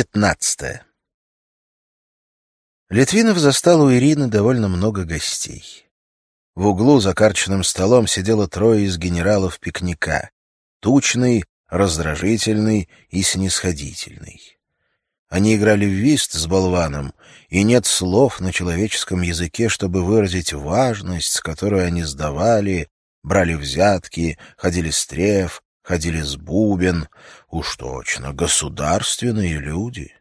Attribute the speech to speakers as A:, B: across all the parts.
A: Пятнадцатое. Литвинов застал у Ирины довольно много гостей. В углу за карченным столом сидело трое из генералов пикника — тучный, раздражительный и снисходительный. Они играли в вист с болваном, и нет слов на человеческом языке, чтобы выразить важность, с которой они сдавали, брали взятки, ходили с треф, ходили с бубен. Уж точно, государственные люди.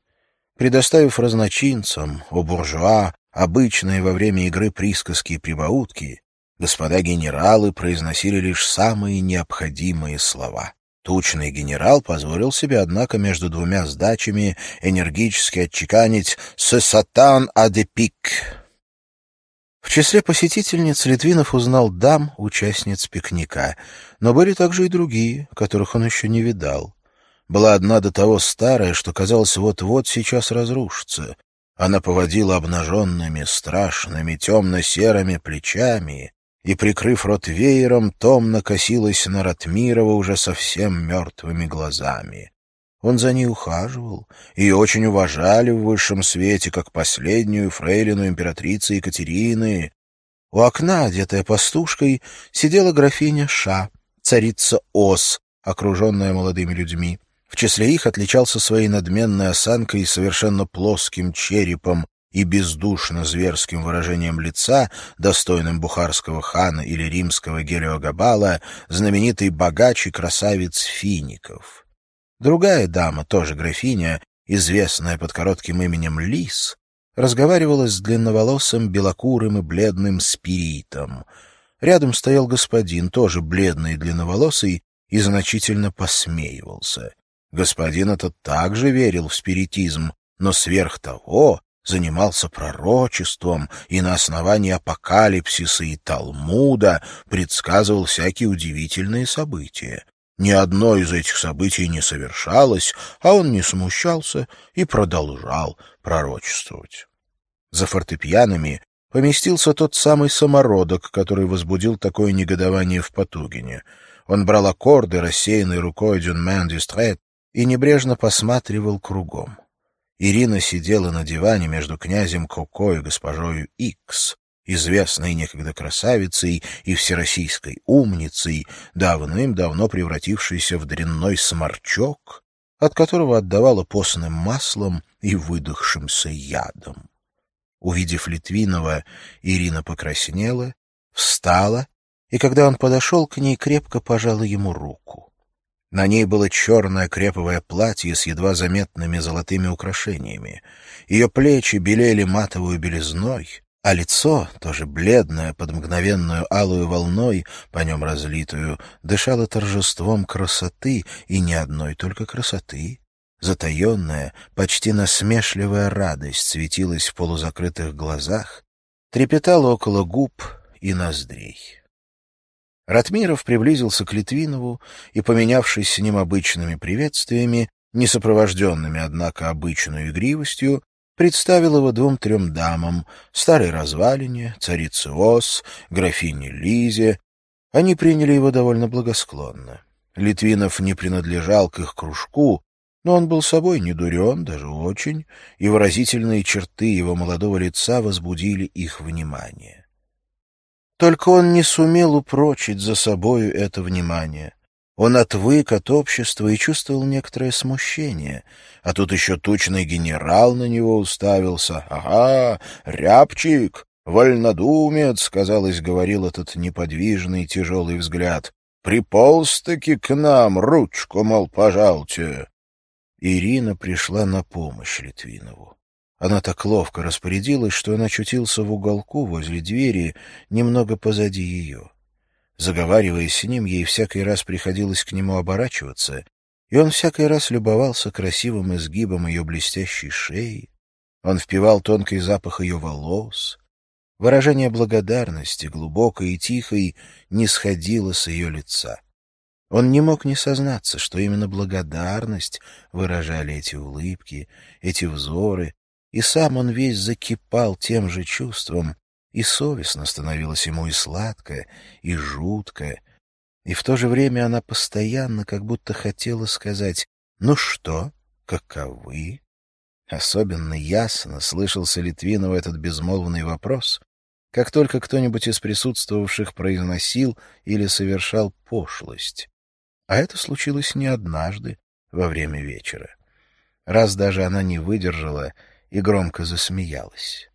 A: Предоставив разночинцам, о буржуа, обычные во время игры присказки и прибаутки, господа генералы произносили лишь самые необходимые слова. Тучный генерал позволил себе, однако, между двумя сдачами энергически отчеканить «Се сатан адепик». В числе посетительниц Литвинов узнал дам, участниц пикника, но были также и другие, которых он еще не видал. Была одна до того старая, что, казалось, вот-вот сейчас разрушится. Она поводила обнаженными, страшными, темно-серыми плечами и, прикрыв рот веером, томно косилась на Ратмирова уже совсем мертвыми глазами. Он за ней ухаживал, ее очень уважали в высшем свете, как последнюю фрейлину императрицы Екатерины. У окна, одетая пастушкой, сидела графиня Ша, царица Ос, окруженная молодыми людьми. В числе их отличался своей надменной осанкой и совершенно плоским черепом и бездушно-зверским выражением лица, достойным бухарского хана или римского Гелиогабала, знаменитый богач и красавец Фиников. Другая дама, тоже графиня, известная под коротким именем Лис, разговаривала с длинноволосым, белокурым и бледным спиритом. Рядом стоял господин, тоже бледный и длинноволосый, и значительно посмеивался. Господин этот также верил в спиритизм, но сверх того занимался пророчеством и на основании апокалипсиса и Талмуда предсказывал всякие удивительные события. Ни одно из этих событий не совершалось, а он не смущался и продолжал пророчествовать. За фортепианами поместился тот самый самородок, который возбудил такое негодование в Потугине. Он брал аккорды, рассеянной рукой Дюнмен Дюстрет, и небрежно посматривал кругом. Ирина сидела на диване между князем Коко и госпожою Икс, известной некогда красавицей и всероссийской умницей, давным-давно превратившейся в дрянной сморчок, от которого отдавала постным маслом и выдохшимся ядом. Увидев Литвинова, Ирина покраснела, встала, и когда он подошел к ней, крепко пожала ему руку. На ней было черное креповое платье с едва заметными золотыми украшениями. Ее плечи белели матовую белизной, а лицо, тоже бледное, под мгновенную алую волной, по нем разлитую, дышало торжеством красоты, и не одной только красоты. Затаенная, почти насмешливая радость светилась в полузакрытых глазах, трепетала около губ и ноздрей. Ратмиров приблизился к Литвинову и, поменявшись с ним обычными приветствиями, не сопровожденными, однако, обычной игривостью, представил его двум-трем дамам, старой развалине, царице Ос, графине Лизе. Они приняли его довольно благосклонно. Литвинов не принадлежал к их кружку, но он был собой не дурен, даже очень, и выразительные черты его молодого лица возбудили их внимание. Только он не сумел упрочить за собою это внимание. Он отвык от общества и чувствовал некоторое смущение. А тут еще тучный генерал на него уставился. «Ага, рябчик, вольнодумец», — казалось, говорил этот неподвижный тяжелый взгляд. «Приполз-таки к нам, ручку, мол, пожалуйте». Ирина пришла на помощь Литвинову. Она так ловко распорядилась, что он очутился в уголку возле двери, немного позади ее. Заговаривая с ним, ей всякий раз приходилось к нему оборачиваться, и он всякий раз любовался красивым изгибом ее блестящей шеи. Он впивал тонкий запах ее волос. Выражение благодарности, глубокой и тихой, не сходило с ее лица. Он не мог не сознаться, что именно благодарность выражали эти улыбки, эти взоры, и сам он весь закипал тем же чувством, и совестно становилось ему и сладко, и жутко, и в то же время она постоянно как будто хотела сказать «Ну что, каковы?» Особенно ясно слышался Литвинов этот безмолвный вопрос, как только кто-нибудь из присутствовавших произносил или совершал пошлость. А это случилось не однажды во время вечера. Раз даже она не выдержала и громко засмеялась.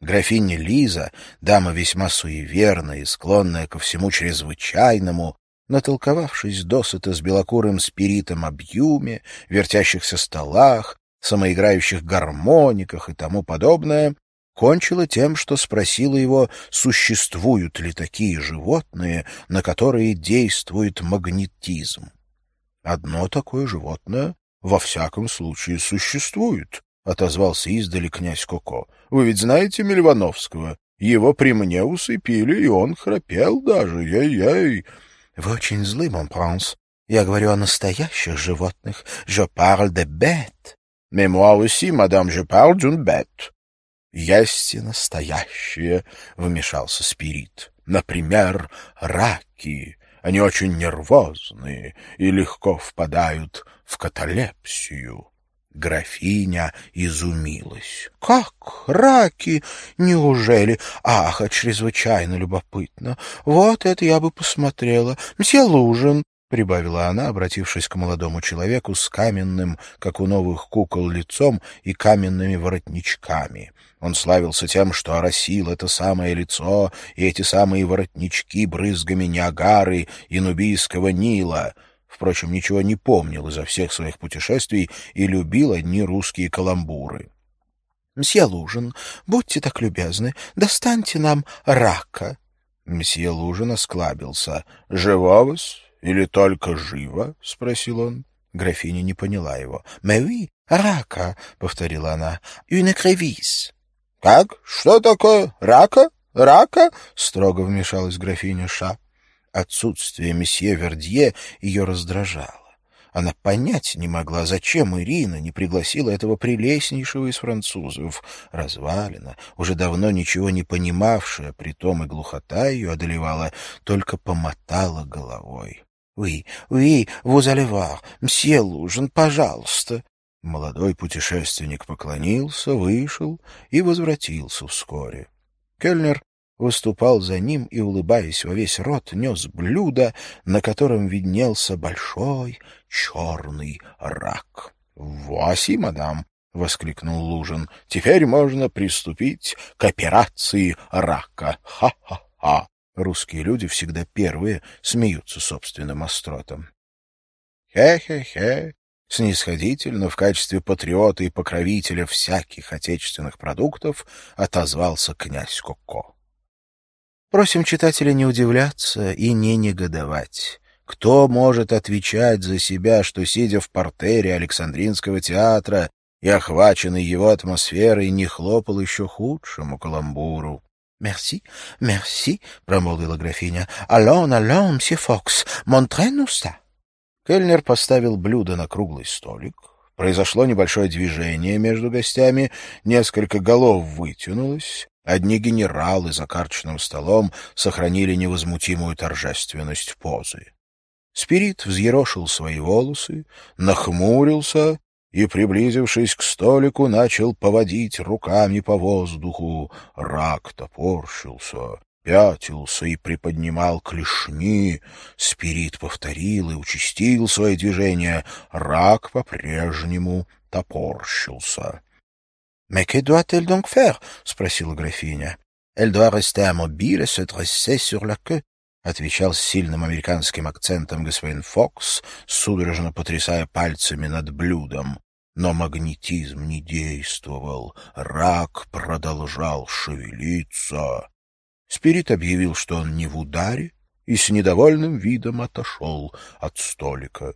A: Графиня Лиза, дама весьма суеверная и склонная ко всему чрезвычайному, натолковавшись досыта с белокурым спиритом об юме, вертящихся столах, самоиграющих гармониках и тому подобное, кончила тем, что спросила его, существуют ли такие животные, на которые действует магнетизм. «Одно такое животное во всяком случае существует», — отозвался издали князь Коко. «Вы ведь знаете Мельвановского? Его при мне усыпили, и он храпел даже, ей-ей». «Вы очень злы, мон пранс. Я говорю о настоящих животных. Je parle de bêtes». «Mais moi aussi, madame, je parle d'une bête». «Есть и настоящие», — вмешался Спирит. «Например, раки. Они очень нервозные и легко впадают в каталепсию». Графиня изумилась. — Как? Раки? Неужели? Ах, это чрезвычайно любопытно. Вот это я бы посмотрела. Мсье Лужин, — прибавила она, обратившись к молодому человеку с каменным, как у новых кукол, лицом и каменными воротничками. Он славился тем, что оросил это самое лицо и эти самые воротнички брызгами Ниагары и Нубийского Нила — Впрочем, ничего не помнил изо всех своих путешествий и любил одни русские каламбуры. — Мсье Лужин, будьте так любезны, достаньте нам рака. Мсье Лужин осклабился. — Живовыс или только живо? — спросил он. Графиня не поняла его. — Mais рака, — повторила она. — Une crevice. — Как? Что такое? Рака? Рака? — строго вмешалась графиня Ша. Отсутствие месье Вердье ее раздражало. Она понять не могла, зачем Ирина не пригласила этого прелестнейшего из французов. Развалина, уже давно ничего не понимавшая, притом и глухота ее одолевала, только помотала головой. «Уи, уи, vous allez voir, мсье Лужин, пожалуйста». Молодой путешественник поклонился, вышел и возвратился вскоре. Кельнер выступал за ним и, улыбаясь во весь рот, нес блюдо, на котором виднелся большой черный рак. — Васи, мадам! — воскликнул Лужин. — Теперь можно приступить к операции рака. Ха-ха-ха! Русские люди всегда первые смеются собственным остротом. «Хе-хе-хе!» снисходительно в качестве патриота и покровителя всяких отечественных продуктов отозвался князь Коко. Просим читателя не удивляться и не негодовать. Кто может отвечать за себя, что, сидя в портере Александринского театра и охваченный его атмосферой, не хлопал еще худшему каламбуру? — Мерси, мерси, — промолвила графиня. — Алон, алон, мсье Фокс, монтре-nous ça. Кельнер поставил блюдо на круглый столик. Произошло небольшое движение между гостями, несколько голов вытянулось, Одни генералы за карточным столом сохранили невозмутимую торжественность позы. Спирит взъерошил свои волосы, нахмурился и, приблизившись к столику, начал поводить руками по воздуху. Рак топорщился, пятился и приподнимал клешни. Спирит повторил и участил свои движения. Рак по-прежнему топорщился. «Mais que doit-elle donc faire?» — спросила графиня. «Elle doit rester immobile et se dresser sur la queue», — отвечал с сильным американским акцентом господин Фокс, судорожно потрясая пальцами над блюдом. Но магнетизм не действовал, рак продолжал шевелиться. Спирит объявил, что он не в ударе, и с недовольным видом отошел от столика.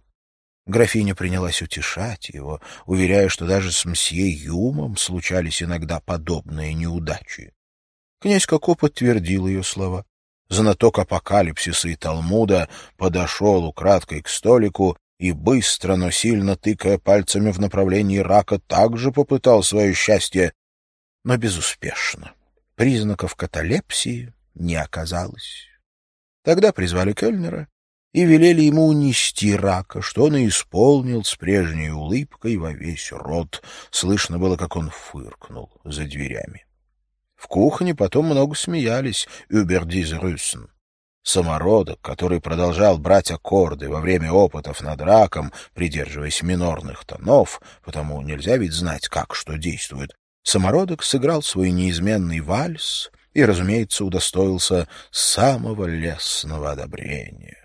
A: Графиня принялась утешать его, уверяя, что даже с мсье Юмом случались иногда подобные неудачи. Князь Коко подтвердил ее слова. Знаток апокалипсиса и Талмуда подошел украдкой к столику и быстро, но сильно тыкая пальцами в направлении рака, также попытал свое счастье, но безуспешно. Признаков каталепсии не оказалось. Тогда призвали Кельнера, и велели ему унести рака, что он и исполнил с прежней улыбкой во весь рот. Слышно было, как он фыркнул за дверями. В кухне потом много смеялись «Überdies Rüssen». Самородок, который продолжал брать аккорды во время опытов над раком, придерживаясь минорных тонов, потому нельзя ведь знать, как что действует, самородок сыграл свой неизменный вальс и, разумеется, удостоился самого лестного одобрения.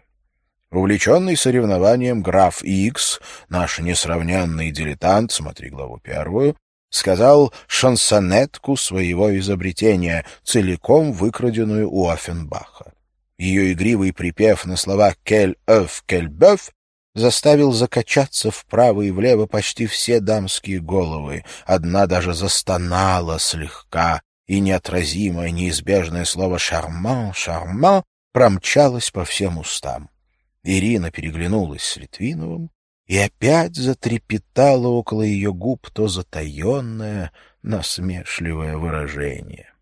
A: Увлеченный соревнованием граф Икс, наш несравненный дилетант, смотри главу первую, сказал шансонетку своего изобретения, целиком выкраденную у Оффенбаха. Ее игривый припев на слова «кель öf, кель бёв» заставил закачаться вправо и влево почти все дамские головы. Одна даже застонала слегка, и неотразимое, неизбежное слово «шарман», «шарман» промчалось по всем устам. Ирина переглянулась с Литвиновым, и опять затрепетало около ее губ то затаенное, насмешливое выражение.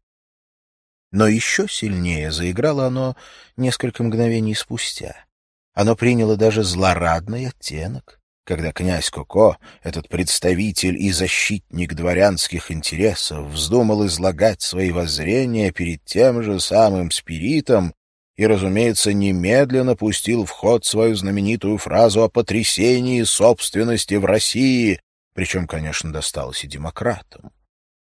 A: Но еще сильнее заиграло оно несколько мгновений спустя. Оно приняло даже злорадный оттенок, когда князь Коко, этот представитель и защитник дворянских интересов, вздумал излагать свои воззрения перед тем же самым спиритом, и, разумеется, немедленно пустил в ход свою знаменитую фразу о потрясении собственности в России, причем, конечно, досталось и демократам.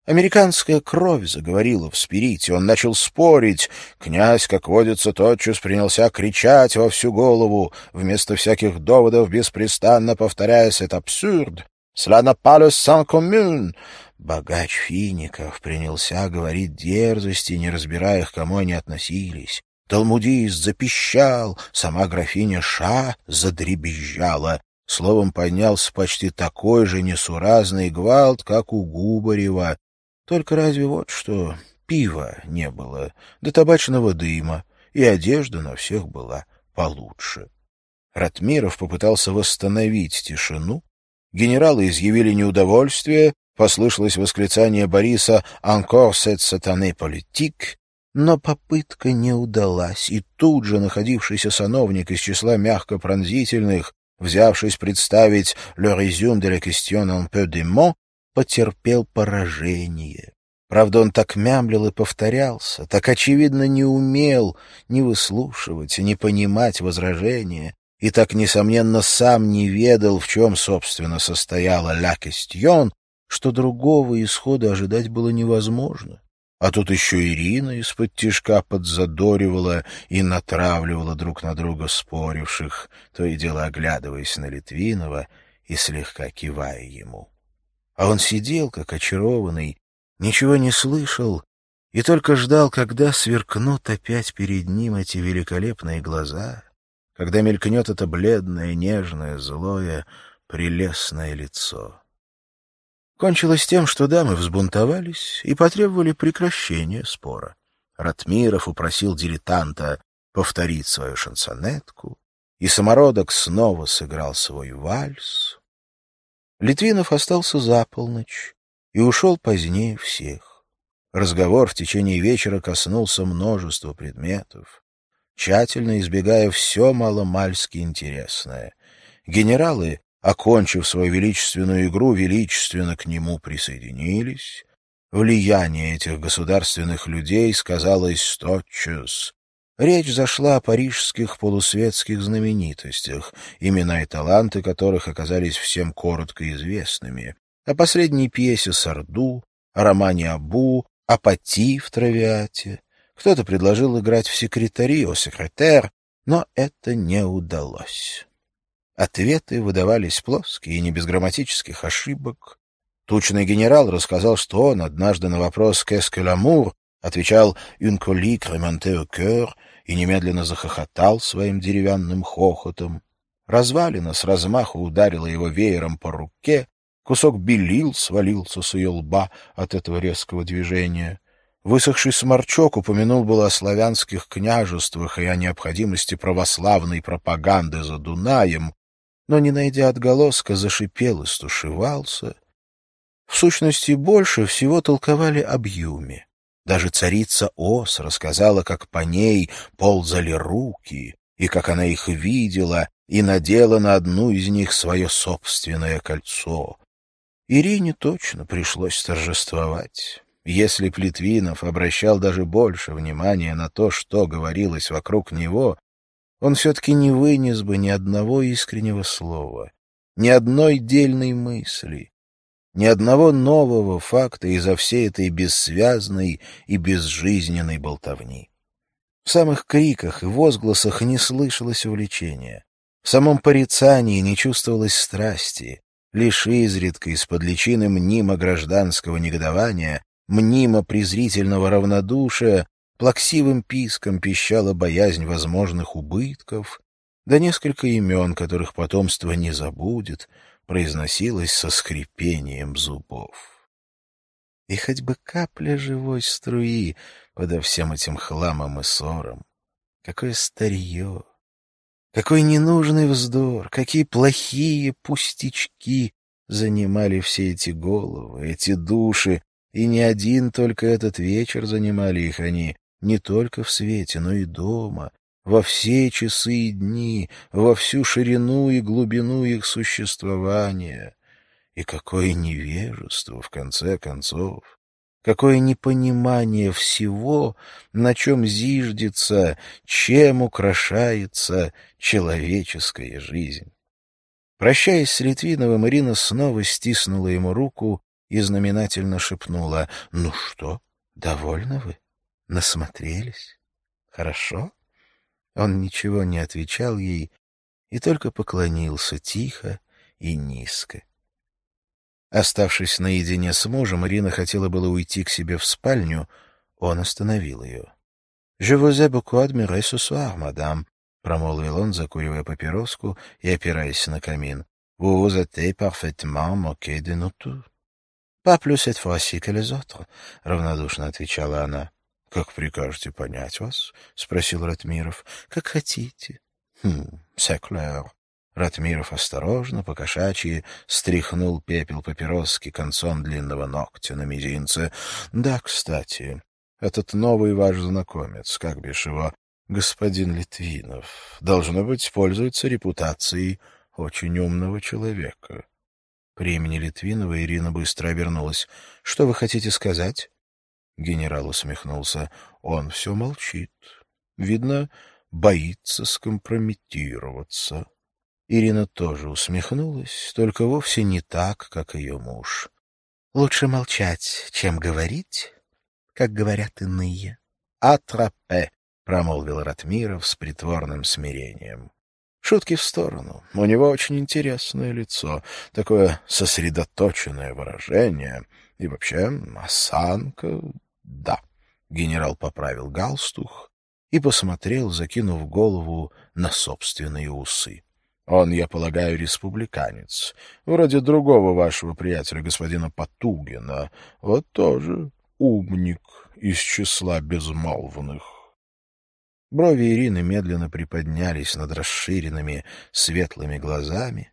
A: Американская кровь заговорила в спирите, он начал спорить. Князь, как водится, тотчас принялся кричать во всю голову, вместо всяких доводов беспрестанно повторяя «это абсурд», «Cela n'a pas le sang commun». Богач Фиников принялся говорить дерзости, не разбирая их, кому они относились. Талмудист запищал, сама графиня Ша задребезжала. Словом, поднялся почти такой же несуразный гвалт, как у Губарева. Только разве вот что, пива не было, да табачного дыма, и одежда на всех была получше. Ратмиров попытался восстановить тишину. Генералы изъявили неудовольствие, послышалось восклицание Бориса «Encore cette satanée politique», но попытка не удалась, и тут же находившийся сановник из числа мягко пронзительных, взявшись представить «le résumé de la question un peu de mots», потерпел поражение. Правда, он так мямлил и повторялся, так очевидно не умел ни выслушивать, ни понимать возражения, и так, несомненно, сам не ведал, в чем, собственно, состояла «ля кестьон», что другого исхода ожидать было невозможно. А тут еще Ирина из-под тишка подзадоривала и натравливала друг на друга споривших, то и дело оглядываясь на Литвинова и слегка кивая ему. А он сидел, как очарованный, ничего не слышал и только ждал, когда сверкнут опять перед ним эти великолепные глаза, когда мелькнет это бледное, нежное, злое, прелестное лицо. Кончилось тем, что дамы взбунтовались и потребовали прекращения спора. Ратмиров упросил дилетанта повторить свою шансонетку, и самородок снова сыграл свой вальс. Литвинов остался за полночь и ушел позднее всех. Разговор в течение вечера коснулся множества предметов, тщательно избегая все маломальски интересное. Генералы окончив свою величественную игру, величественно к нему присоединились. Влияние этих государственных людей сказалось тотчас. Речь зашла о парижских полусветских знаменитостях, имена и таланты которых оказались всем коротко известными, о последней пьесе Сарду, о романе Абу, о Пати в Травиате. Кто-то предложил играть в секретари, о секретер, но это не удалось. Ответы выдавались плоские и не без грамматических ошибок. Тучный генерал рассказал, что он однажды на вопрос «Qu'est-ce que l'amour?» отвечал «Une colique cœur» и немедленно захохотал своим деревянным хохотом. Развалина с размаху ударила его веером по руке, кусок белил свалился с ее лба от этого резкого движения. Высохший сморчок упомянул было о славянских княжествах и о необходимости православной пропаганды за Дунаем, но, не найдя отголоска, зашипел и стушевался. В сущности, больше всего толковали об. Даже царица Ос рассказала, как по ней ползали руки, и как она их видела, и надела на одну из них свое собственное кольцо. Ирине точно пришлось торжествовать. Если Плетвинов обращал даже больше внимания на то, что говорилось вокруг него, он все-таки не вынес бы ни одного искреннего слова, ни одной дельной мысли, ни одного нового факта из-за всей этой бессвязной и безжизненной болтовни. В самых криках и возгласах не слышалось увлечения. В самом порицании не чувствовалось страсти. Лишь изредка из-под личины мнимо гражданского негодования, мнимо презрительного равнодушия плаксивым писком пищала боязнь возможных убытков, да несколько имен, которых потомство не забудет, произносилось со скрипением зубов. И хоть бы капля живой струи подо всем этим хламом и ссором. Какое старье! Какой ненужный вздор! Какие плохие пустячки занимали все эти головы, эти души, и не один только этот вечер занимали их они, не только в свете, но и дома, во все часы и дни, во всю ширину и глубину их существования. И какое невежество, в конце концов! Какое непонимание всего, на чем зиждется, чем украшается человеческая жизнь. Прощаясь с Литвиновым, Ирина снова стиснула ему руку и знаменательно шепнула «Ну что, довольны вы?» Насмотрелись? Хорошо? Он ничего не отвечал ей и только поклонился тихо и низко. Оставшись наедине с мужем, Ирина хотела было уйти к себе в спальню, он остановил ее. — Je vous ai beaucoup admiré ce soir, madame, — промолвил он, закуривая папироску и опираясь на камин. — Vous vous êtes parfaitement moqué de nous tous. — Pas plus cette fois-ci que les autres, — равнодушно отвечала она. — Как прикажете понять вас? — спросил Ратмиров. — Как хотите. — Хм, секлер. Ратмиров осторожно, покошачьи, стряхнул пепел папироски концом длинного ногтя на мизинце. — Да, кстати, этот новый ваш знакомец, как бишь его, господин Литвинов, должно быть, пользуется репутацией очень умного человека. При имени Литвинова Ирина быстро обернулась. — Что вы хотите сказать? Генерал усмехнулся. Он все молчит. Видно, боится скомпрометироваться. Ирина тоже усмехнулась, только вовсе не так, как ее муж. Лучше молчать, чем говорить, как говорят иные. «Атрапе», — промолвил Ратмиров с притворным смирением. Шутки в сторону. У него очень интересное лицо, такое сосредоточенное выражение — и вообще, осанка... Да. Генерал поправил галстух и посмотрел, закинув голову на собственные усы. Он, я полагаю, республиканец. Вроде другого вашего приятеля, господина Потугина. Вот тоже умник из числа безмолвных. Брови Ирины медленно приподнялись над расширенными светлыми глазами,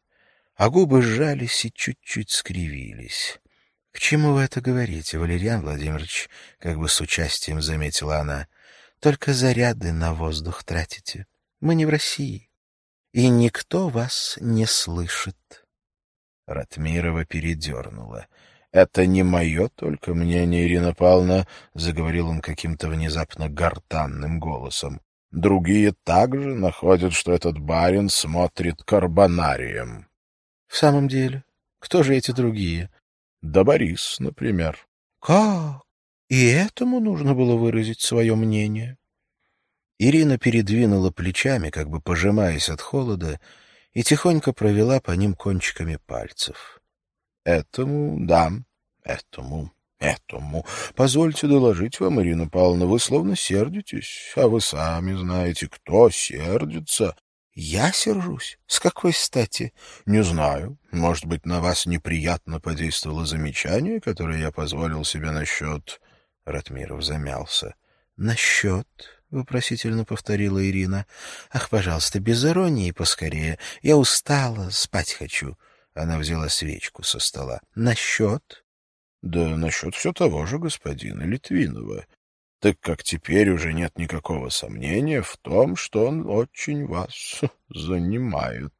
A: а губы сжались и чуть-чуть скривились. — К чему вы это говорите, Валерьян Владимирович? — как бы с участием заметила она. — Только заряды на воздух тратите. Мы не в России. И никто вас не слышит. Ратмирова передернула. — Это не мое только мнение, Ирина Павловна, — заговорил он каким-то внезапно гортанным голосом. — Другие также находят, что этот барин смотрит карбонарием. — В самом деле? Кто же эти другие? Да Борис, например. Как? И этому нужно было выразить свое мнение? Ирина передвинула плечами, как бы пожимаясь от холода, и тихонько провела по ним кончиками пальцев. Этому, да, этому, этому. Позвольте доложить вам, Ирина Павловна, вы словно сердитесь, а вы сами знаете, кто сердится, я сержусь? С какой стати? Не знаю. Может быть, на вас неприятно подействовало замечание, которое я позволил себе насчет... Ратмиров замялся. Насчет? — вопросительно повторила Ирина. — Ах, пожалуйста, без иронии поскорее. Я устала, спать хочу. Она взяла свечку со стола. — Насчет? — Да насчет все того же господина Литвинова. Так как теперь уже нет никакого сомнения в том, что он очень вас занимает.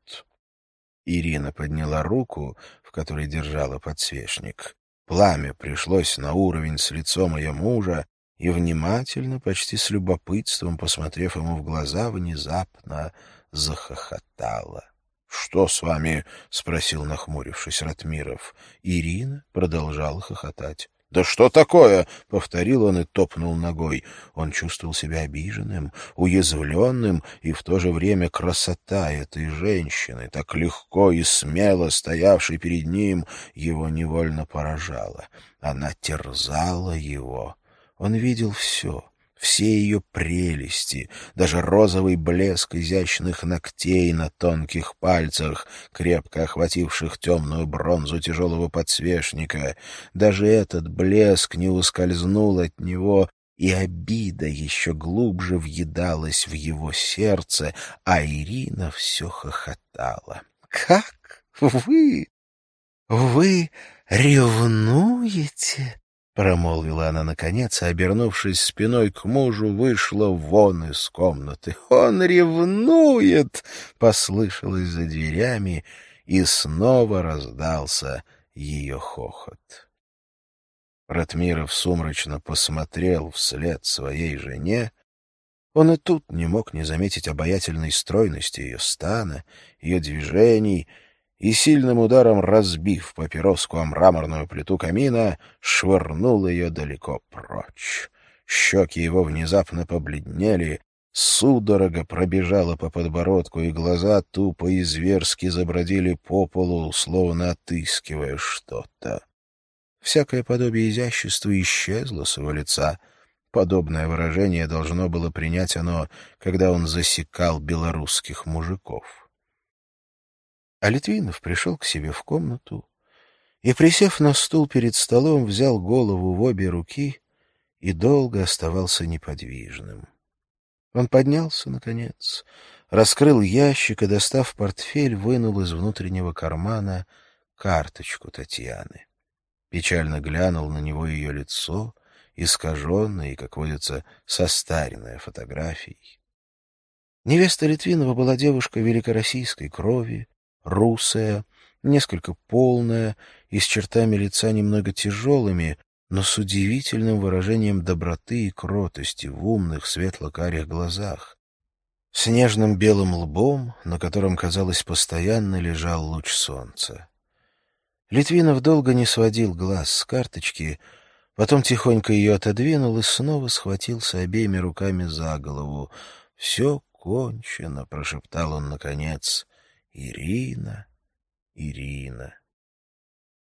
A: Ирина подняла руку, в которой держала подсвечник. Пламя пришлось на уровень с лицом ее мужа, и внимательно, почти с любопытством, посмотрев ему в глаза, внезапно захохотала. — Что с вами? — спросил, нахмурившись Ратмиров. Ирина продолжала хохотать. «Да что такое?» — повторил он и топнул ногой. Он чувствовал себя обиженным, уязвленным, и в то же время красота этой женщины, так легко и смело стоявшей перед ним, его невольно поражала. Она терзала его. Он видел все все ее прелести, даже розовый блеск изящных ногтей на тонких пальцах, крепко охвативших темную бронзу тяжелого подсвечника. Даже этот блеск не ускользнул от него, и обида еще глубже въедалась в его сердце, а Ирина все хохотала. «Как вы? Вы ревнуете?» Промолвила она наконец, обернувшись спиной к мужу, вышла вон из комнаты. «Он ревнует!» — послышалось за дверями, и снова раздался ее хохот. Ратмиров сумрачно посмотрел вслед своей жене. Он и тут не мог не заметить обаятельной стройности ее стана, ее движений — и сильным ударом разбив папироску о мраморную плиту камина, швырнул ее далеко прочь. Щеки его внезапно побледнели, судорога пробежала по подбородку, и глаза тупо и зверски забродили по полу, словно отыскивая что-то. Всякое подобие изящества исчезло с его лица. Подобное выражение должно было принять оно, когда он засекал белорусских мужиков. А Литвинов пришел к себе в комнату и, присев на стул перед столом, взял голову в обе руки и долго оставался неподвижным. Он поднялся, наконец, раскрыл ящик и, достав портфель, вынул из внутреннего кармана карточку Татьяны. Печально глянул на него ее лицо, искаженное и, как водится, состаренное фотографией. Невеста Литвинова была девушка великороссийской крови, русая, несколько полная и с чертами лица немного тяжелыми, но с удивительным выражением доброты и кротости в умных светло-карих глазах, с нежным белым лбом, на котором, казалось, постоянно лежал луч солнца. Литвинов долго не сводил глаз с карточки, потом тихонько ее отодвинул и снова схватился обеими руками за голову. «Все кончено», — прошептал он наконец. Ирина, Ирина.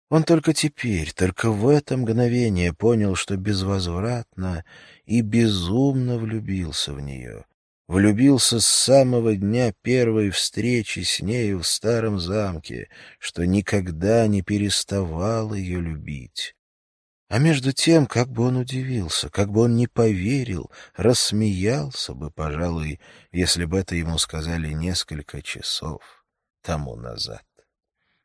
A: Он только теперь, только в это мгновение понял, что безвозвратно и безумно влюбился в нее. Влюбился с самого дня первой встречи с нею в старом замке, что никогда не переставал ее любить. А между тем, как бы он удивился, как бы он не поверил, рассмеялся бы, пожалуй, если бы это ему сказали несколько часов тому назад.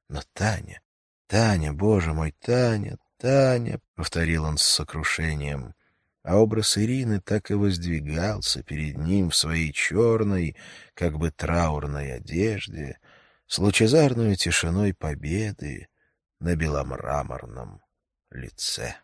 A: Но Таня, Таня, боже мой, Таня, Таня, — повторил он с сокрушением, а образ Ирины так и воздвигался перед ним в своей черной, как бы траурной одежде, с лучезарной тишиной победы на беломраморном лице.